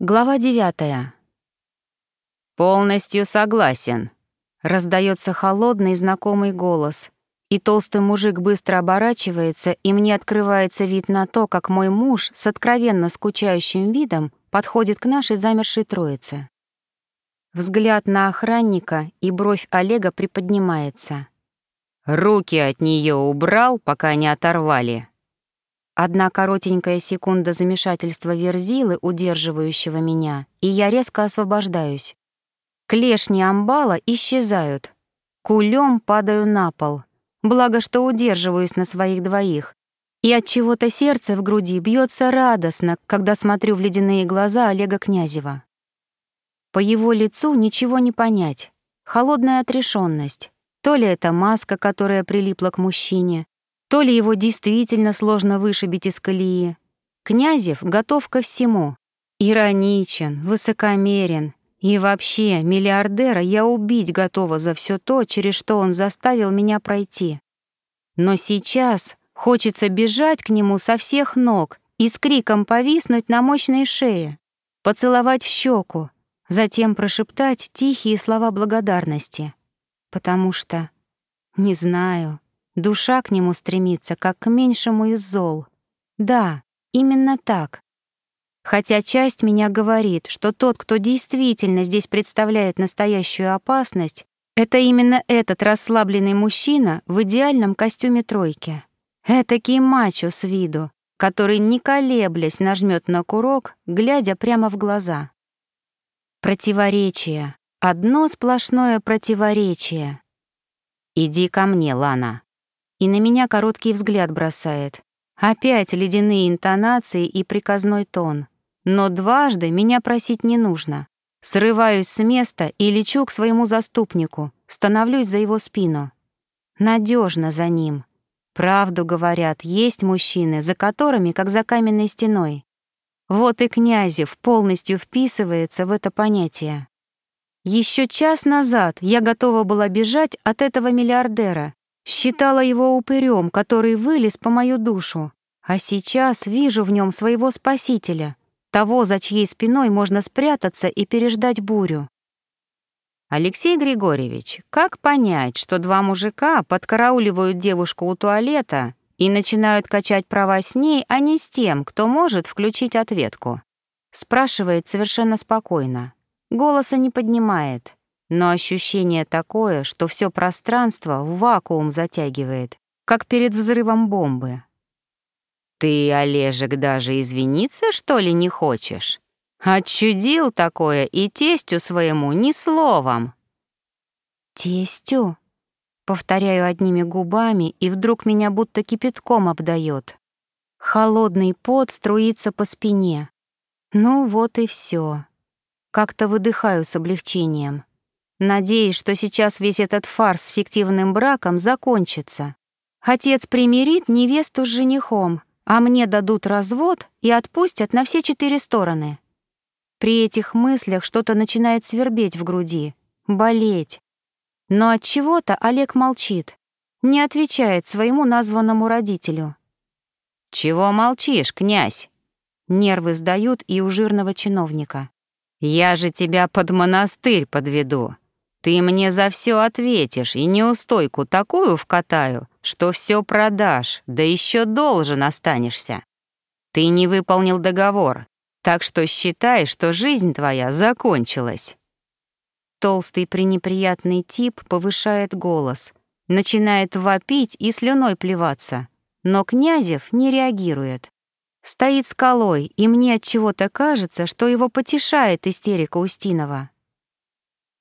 Глава девятая. «Полностью согласен», — раздается холодный знакомый голос, и толстый мужик быстро оборачивается, и мне открывается вид на то, как мой муж с откровенно скучающим видом подходит к нашей замершей троице. Взгляд на охранника, и бровь Олега приподнимается. «Руки от нее убрал, пока не оторвали», Одна коротенькая секунда замешательства верзилы, удерживающего меня, и я резко освобождаюсь. Клешни амбала исчезают. Кулем падаю на пол. Благо, что удерживаюсь на своих двоих. И от чего-то сердце в груди бьется радостно, когда смотрю в ледяные глаза Олега Князева. По его лицу ничего не понять. Холодная отрешенность. То ли это маска, которая прилипла к мужчине, то ли его действительно сложно вышибить из колеи. Князев готов ко всему. Ироничен, высокомерен. И вообще, миллиардера я убить готова за все то, через что он заставил меня пройти. Но сейчас хочется бежать к нему со всех ног и с криком повиснуть на мощной шее, поцеловать в щеку, затем прошептать тихие слова благодарности. Потому что... Не знаю, Душа к нему стремится, как к меньшему из зол. Да, именно так. Хотя часть меня говорит, что тот, кто действительно здесь представляет настоящую опасность, это именно этот расслабленный мужчина в идеальном костюме тройки. Этакий мачо с виду, который, не колеблясь, нажмет на курок, глядя прямо в глаза. Противоречие. Одно сплошное противоречие. «Иди ко мне, Лана», и на меня короткий взгляд бросает. Опять ледяные интонации и приказной тон. Но дважды меня просить не нужно. Срываюсь с места и лечу к своему заступнику, становлюсь за его спину. Надежно за ним. Правду говорят, есть мужчины, за которыми, как за каменной стеной. Вот и Князев полностью вписывается в это понятие. Еще час назад я готова была бежать от этого миллиардера, Считала его упырем, который вылез по мою душу, а сейчас вижу в нем своего спасителя, того, за чьей спиной можно спрятаться и переждать бурю. Алексей Григорьевич, как понять, что два мужика подкарауливают девушку у туалета и начинают качать права с ней, а не с тем, кто может включить ответку? Спрашивает совершенно спокойно. Голоса не поднимает но ощущение такое, что все пространство в вакуум затягивает, как перед взрывом бомбы. «Ты, Олежек, даже извиниться, что ли, не хочешь? Отчудил такое и тестю своему ни словом». «Тестю?» Повторяю одними губами, и вдруг меня будто кипятком обдает. Холодный пот струится по спине. Ну вот и все. Как-то выдыхаю с облегчением. Надеюсь, что сейчас весь этот фарс с фиктивным браком закончится. Отец примирит невесту с женихом, а мне дадут развод и отпустят на все четыре стороны. При этих мыслях что-то начинает свербеть в груди, болеть. Но от чего-то Олег молчит, не отвечает своему названному родителю. «Чего молчишь, князь?» Нервы сдают и у жирного чиновника. «Я же тебя под монастырь подведу. Ты мне за все ответишь и неустойку такую вкатаю, что все продашь, да еще должен останешься. Ты не выполнил договор, так что считай, что жизнь твоя закончилась». Толстый пренеприятный тип повышает голос, начинает вопить и слюной плеваться, но Князев не реагирует. Стоит скалой, и мне от чего-то кажется, что его потешает истерика Устинова.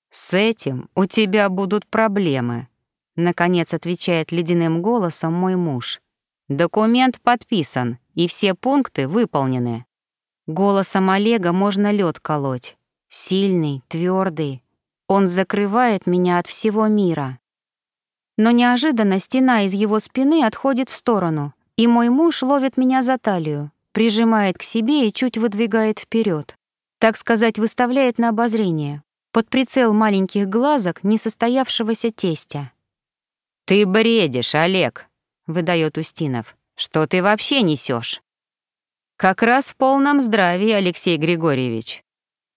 «С этим у тебя будут проблемы», — наконец отвечает ледяным голосом мой муж. «Документ подписан, и все пункты выполнены». Голосом Олега можно лед колоть. Сильный, твердый. Он закрывает меня от всего мира. Но неожиданно стена из его спины отходит в сторону, и мой муж ловит меня за талию, прижимает к себе и чуть выдвигает вперед. Так сказать, выставляет на обозрение, под прицел маленьких глазок несостоявшегося тестя. «Ты бредишь, Олег», — выдает Устинов. «Что ты вообще несешь? «Как раз в полном здравии, Алексей Григорьевич.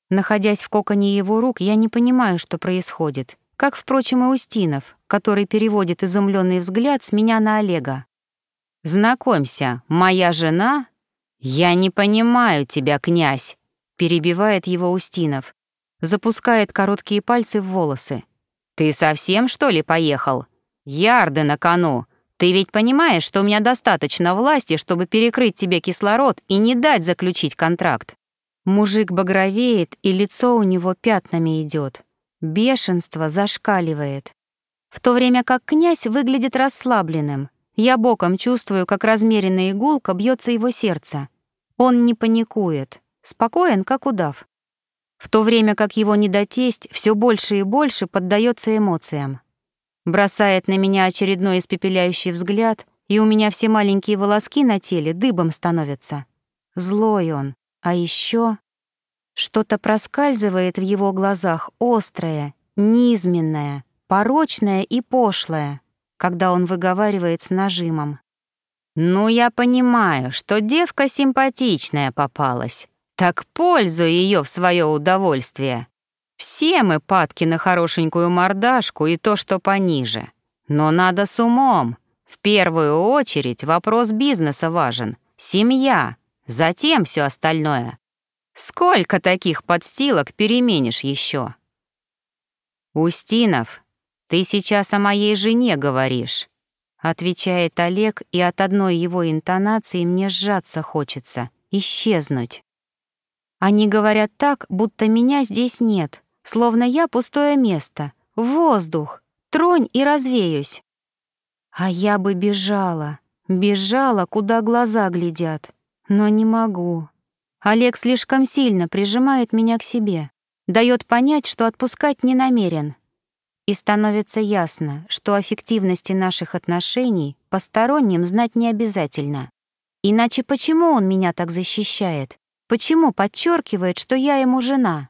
Находясь в коконе его рук, я не понимаю, что происходит, как, впрочем, и Устинов, который переводит изумленный взгляд с меня на Олега. «Знакомься, моя жена...» «Я не понимаю тебя, князь», — перебивает его Устинов, запускает короткие пальцы в волосы. «Ты совсем, что ли, поехал? Ярды на кону. Ты ведь понимаешь, что у меня достаточно власти, чтобы перекрыть тебе кислород и не дать заключить контракт?» Мужик багровеет, и лицо у него пятнами идет. Бешенство зашкаливает. В то время как князь выглядит расслабленным. Я боком чувствую, как размеренная игулка бьется его сердце. Он не паникует, спокоен, как удав в то время как его недотесть все больше и больше поддается эмоциям. Бросает на меня очередной испепеляющий взгляд, и у меня все маленькие волоски на теле дыбом становятся. Злой он, а еще что-то проскальзывает в его глазах острое, низменное, порочное и пошлое, когда он выговаривает с нажимом. «Ну, я понимаю, что девка симпатичная попалась, так пользуй ее в свое удовольствие. Все мы падки на хорошенькую мордашку и то, что пониже. Но надо с умом. В первую очередь вопрос бизнеса важен. Семья. Затем все остальное. Сколько таких подстилок переменишь еще? Устинов, ты сейчас о моей жене говоришь. Отвечает Олег, и от одной его интонации мне сжаться хочется, исчезнуть. Они говорят так, будто меня здесь нет, словно я пустое место, воздух, тронь и развеюсь. А я бы бежала, бежала, куда глаза глядят, но не могу. Олег слишком сильно прижимает меня к себе, дает понять, что отпускать не намерен. И становится ясно, что о фиктивности наших отношений посторонним знать не обязательно. Иначе почему он меня так защищает? Почему подчеркивает, что я ему жена?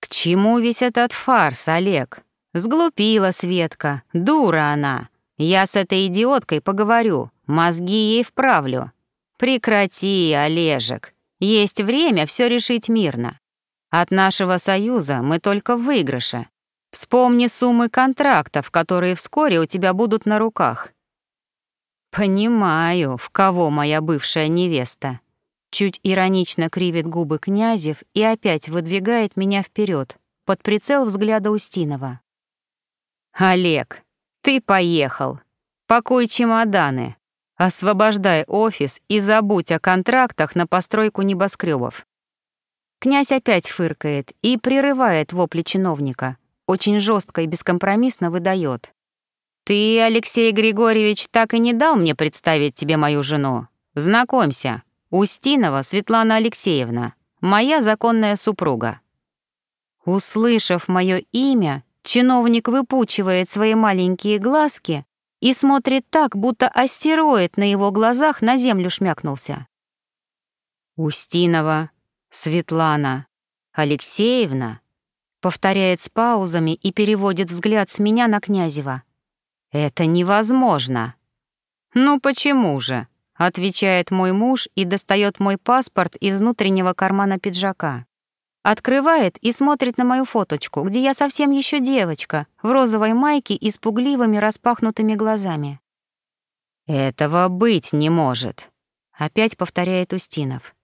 К чему весь этот фарс, Олег? Сглупила Светка, дура она. Я с этой идиоткой поговорю, мозги ей вправлю. Прекрати, Олежек. Есть время все решить мирно. От нашего союза мы только в выигрыше. Вспомни суммы контрактов, которые вскоре у тебя будут на руках. Понимаю, в кого моя бывшая невеста. Чуть иронично кривит губы Князев и опять выдвигает меня вперед под прицел взгляда Устинова. «Олег, ты поехал. Пакуй чемоданы. Освобождай офис и забудь о контрактах на постройку небоскребов. Князь опять фыркает и прерывает вопли чиновника, очень жестко и бескомпромиссно выдает. «Ты, Алексей Григорьевич, так и не дал мне представить тебе мою жену. Знакомься, Устинова Светлана Алексеевна, моя законная супруга. Услышав мое имя, чиновник выпучивает свои маленькие глазки и смотрит так, будто астероид на его глазах на землю шмякнулся. Устинова Светлана Алексеевна повторяет с паузами и переводит взгляд с меня на Князева. Это невозможно. Ну почему же? Отвечает мой муж и достает мой паспорт из внутреннего кармана пиджака. Открывает и смотрит на мою фоточку, где я совсем еще девочка, в розовой майке и с пугливыми распахнутыми глазами. «Этого быть не может», — опять повторяет Устинов.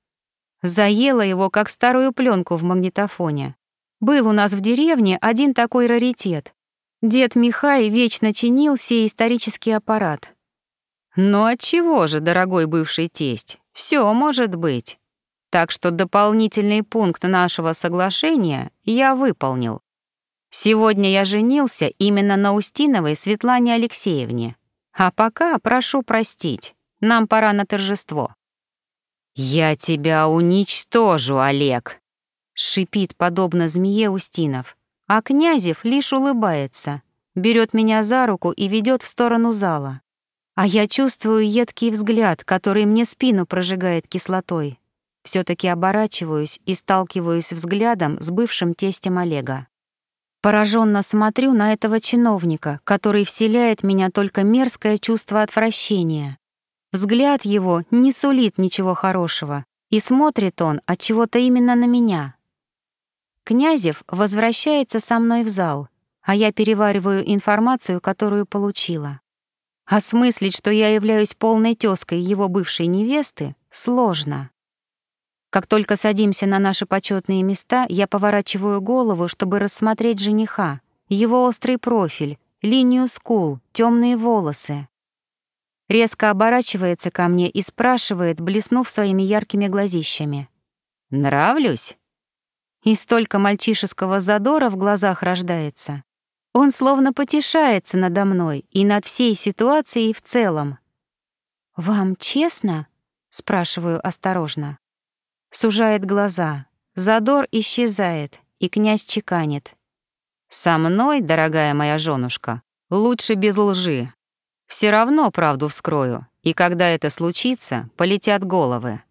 Заела его, как старую пленку в магнитофоне. Был у нас в деревне один такой раритет. Дед Михай вечно чинил сей исторический аппарат. Но от чего же, дорогой бывший тесть? Все может быть. Так что дополнительный пункт нашего соглашения я выполнил. Сегодня я женился именно на Устиновой Светлане Алексеевне. А пока прошу простить, нам пора на торжество. «Я тебя уничтожу, Олег!» — шипит подобно змее Устинов, а Князев лишь улыбается, берет меня за руку и ведет в сторону зала. А я чувствую едкий взгляд, который мне спину прожигает кислотой. все таки оборачиваюсь и сталкиваюсь взглядом с бывшим тестем Олега. Пораженно смотрю на этого чиновника, который вселяет меня только мерзкое чувство отвращения. Взгляд его не сулит ничего хорошего, и смотрит он от чего-то именно на меня. Князев возвращается со мной в зал, а я перевариваю информацию, которую получила. Осмыслить, что я являюсь полной тёзкой его бывшей невесты, сложно. Как только садимся на наши почетные места, я поворачиваю голову, чтобы рассмотреть жениха, его острый профиль, линию скул, темные волосы. Резко оборачивается ко мне и спрашивает, блеснув своими яркими глазищами. «Нравлюсь?» И столько мальчишеского задора в глазах рождается. Он словно потешается надо мной и над всей ситуацией в целом. «Вам честно?» — спрашиваю осторожно. Сужает глаза. Задор исчезает, и князь чеканит. «Со мной, дорогая моя женушка, лучше без лжи. Все равно правду вскрою, и когда это случится, полетят головы».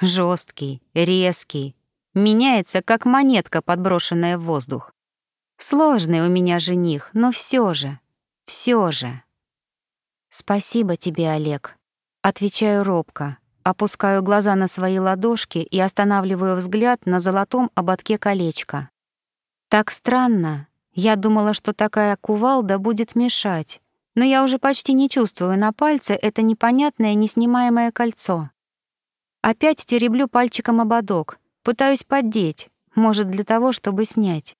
Жесткий, резкий, меняется, как монетка, подброшенная в воздух. Сложный у меня жених, но все же, все же. «Спасибо тебе, Олег», — отвечаю робко, Опускаю глаза на свои ладошки и останавливаю взгляд на золотом ободке колечка. Так странно. Я думала, что такая кувалда будет мешать, но я уже почти не чувствую на пальце это непонятное неснимаемое кольцо. Опять тереблю пальчиком ободок, пытаюсь поддеть, может, для того, чтобы снять.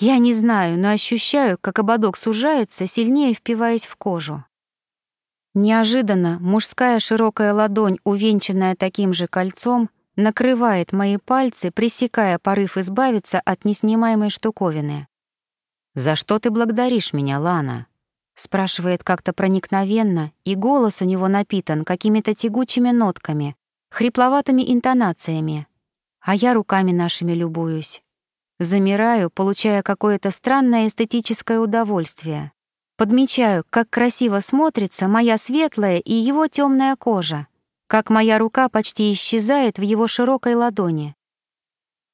Я не знаю, но ощущаю, как ободок сужается, сильнее впиваясь в кожу. Неожиданно мужская широкая ладонь, увенчанная таким же кольцом, накрывает мои пальцы, пресекая порыв избавиться от неснимаемой штуковины. «За что ты благодаришь меня, Лана?» спрашивает как-то проникновенно, и голос у него напитан какими-то тягучими нотками, хрипловатыми интонациями. А я руками нашими любуюсь. Замираю, получая какое-то странное эстетическое удовольствие. Подмечаю, как красиво смотрится моя светлая и его темная кожа, как моя рука почти исчезает в его широкой ладони.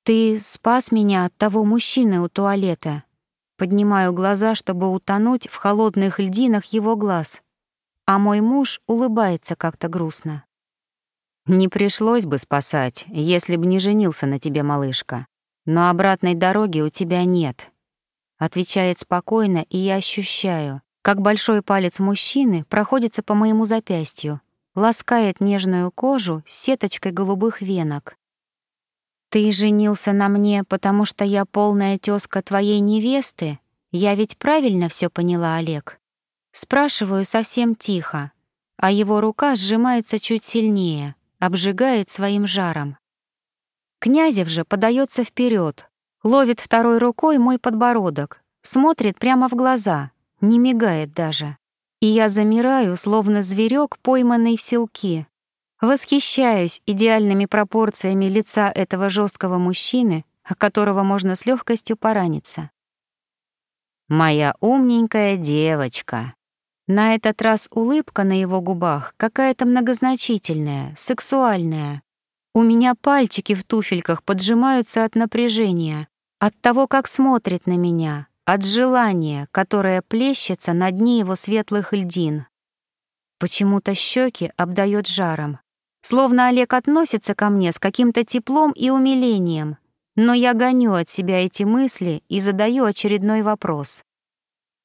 «Ты спас меня от того мужчины у туалета». Поднимаю глаза, чтобы утонуть в холодных льдинах его глаз. А мой муж улыбается как-то грустно. «Не пришлось бы спасать, если бы не женился на тебе, малышка. Но обратной дороги у тебя нет», Отвечает спокойно, и я ощущаю, как большой палец мужчины проходится по моему запястью, ласкает нежную кожу с сеточкой голубых венок. «Ты женился на мне, потому что я полная тёзка твоей невесты? Я ведь правильно всё поняла, Олег?» Спрашиваю совсем тихо, а его рука сжимается чуть сильнее, обжигает своим жаром. Князев же подается вперед, Ловит второй рукой мой подбородок, смотрит прямо в глаза, не мигает даже. И я замираю, словно зверек, пойманный в селки. Восхищаюсь идеальными пропорциями лица этого жесткого мужчины, о которого можно с легкостью пораниться. «Моя умненькая девочка». На этот раз улыбка на его губах какая-то многозначительная, сексуальная. У меня пальчики в туфельках поджимаются от напряжения, от того, как смотрит на меня, от желания, которое плещется на дне его светлых льдин. Почему-то щеки обдает жаром. Словно Олег относится ко мне с каким-то теплом и умилением, но я гоню от себя эти мысли и задаю очередной вопрос.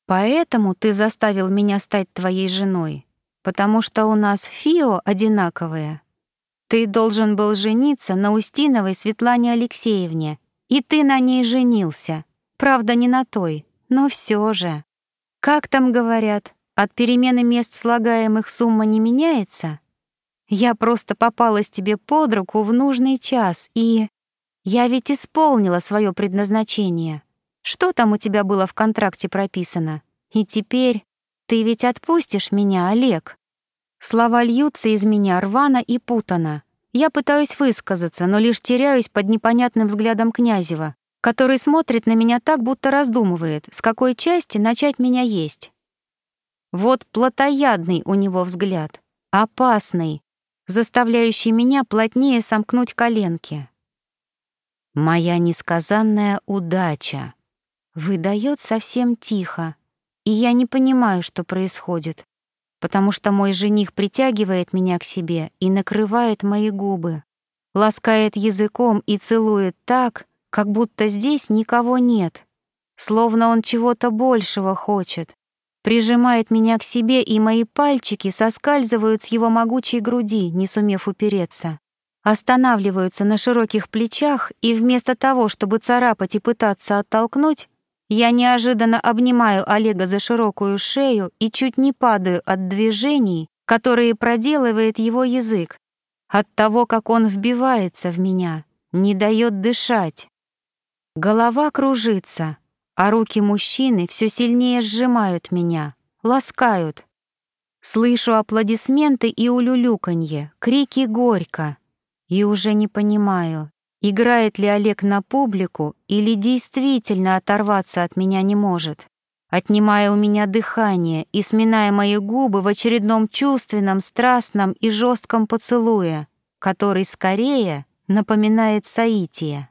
«Поэтому ты заставил меня стать твоей женой? Потому что у нас фио одинаковые? Ты должен был жениться на Устиновой Светлане Алексеевне, и ты на ней женился. Правда, не на той, но все же. Как там говорят, от перемены мест слагаемых сумма не меняется? Я просто попалась тебе под руку в нужный час, и... Я ведь исполнила свое предназначение. Что там у тебя было в контракте прописано? И теперь ты ведь отпустишь меня, Олег. Слова льются из меня рвано и путано. Я пытаюсь высказаться, но лишь теряюсь под непонятным взглядом Князева, который смотрит на меня так, будто раздумывает, с какой части начать меня есть. Вот плотоядный у него взгляд, опасный, заставляющий меня плотнее сомкнуть коленки. Моя несказанная удача выдает совсем тихо, и я не понимаю, что происходит потому что мой жених притягивает меня к себе и накрывает мои губы, ласкает языком и целует так, как будто здесь никого нет, словно он чего-то большего хочет. Прижимает меня к себе, и мои пальчики соскальзывают с его могучей груди, не сумев упереться. Останавливаются на широких плечах, и вместо того, чтобы царапать и пытаться оттолкнуть, я неожиданно обнимаю Олега за широкую шею и чуть не падаю от движений, которые проделывает его язык, от того, как он вбивается в меня, не дает дышать. Голова кружится, а руки мужчины все сильнее сжимают меня, ласкают. Слышу аплодисменты и улюлюканье, крики горько. И уже не понимаю, играет ли Олег на публику или действительно оторваться от меня не может, отнимая у меня дыхание и сминая мои губы в очередном чувственном, страстном и жестком поцелуе, который скорее напоминает соитие.